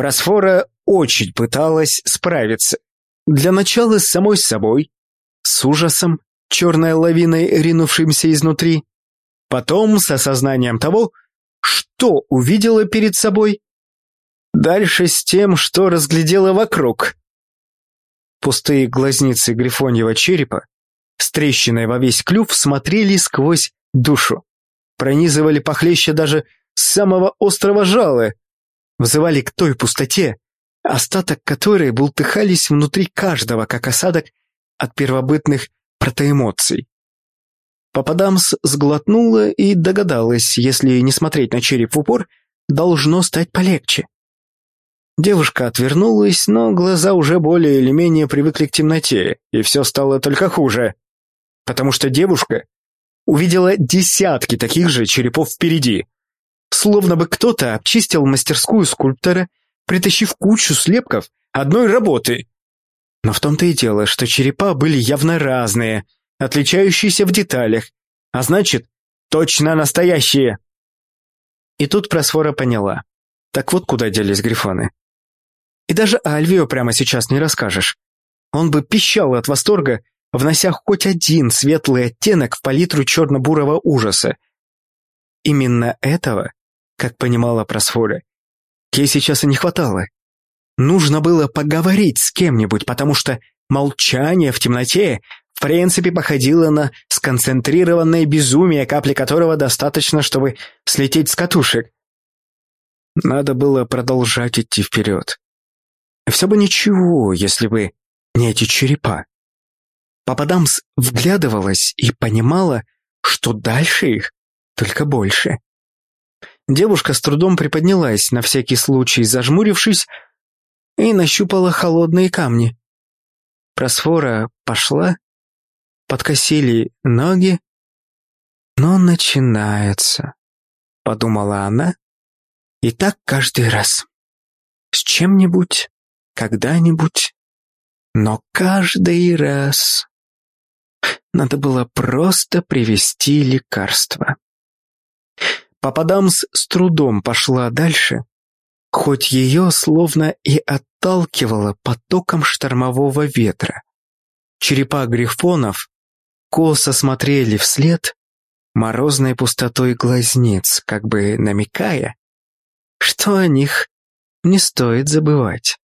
Просфора очень пыталась справиться. Для начала с самой собой, с ужасом, черной лавиной, ринувшимся изнутри, потом с осознанием того, что увидела перед собой, дальше с тем, что разглядела вокруг. Пустые глазницы грифоньего черепа, с во весь клюв, смотрели сквозь душу, пронизывали похлеще даже самого острого жала, вызывали к той пустоте, остаток которой бултыхались внутри каждого, как осадок от первобытных протоэмоций. Попадамс сглотнула и догадалась, если не смотреть на череп в упор, должно стать полегче. Девушка отвернулась, но глаза уже более или менее привыкли к темноте, и все стало только хуже. Потому что девушка увидела десятки таких же черепов впереди. Словно бы кто-то обчистил мастерскую скульптора, притащив кучу слепков одной работы. Но в том-то и дело, что черепа были явно разные, отличающиеся в деталях, а значит, точно настоящие. И тут Просфора поняла. Так вот куда делись грифоны. И даже Альвио прямо сейчас не расскажешь. Он бы пищал от восторга, внося хоть один светлый оттенок в палитру черно-бурого ужаса. Именно этого, как понимала Просфора, ей сейчас и не хватало. Нужно было поговорить с кем-нибудь, потому что молчание в темноте в принципе походило на сконцентрированное безумие, капли которого достаточно, чтобы слететь с катушек. Надо было продолжать идти вперед. Все бы ничего, если бы не эти черепа. Пападамс вглядывалась и понимала, что дальше их только больше. Девушка с трудом приподнялась, на всякий случай зажмурившись, и нащупала холодные камни. Просфора пошла, подкосили ноги. «Но начинается», — подумала она, — «и так каждый раз. С чем-нибудь, когда-нибудь, но каждый раз». Надо было просто привезти лекарство. Пападамс с трудом пошла дальше, хоть ее словно и отталкивало потоком штормового ветра. Черепа грифонов косо смотрели вслед морозной пустотой глазниц, как бы намекая, что о них не стоит забывать.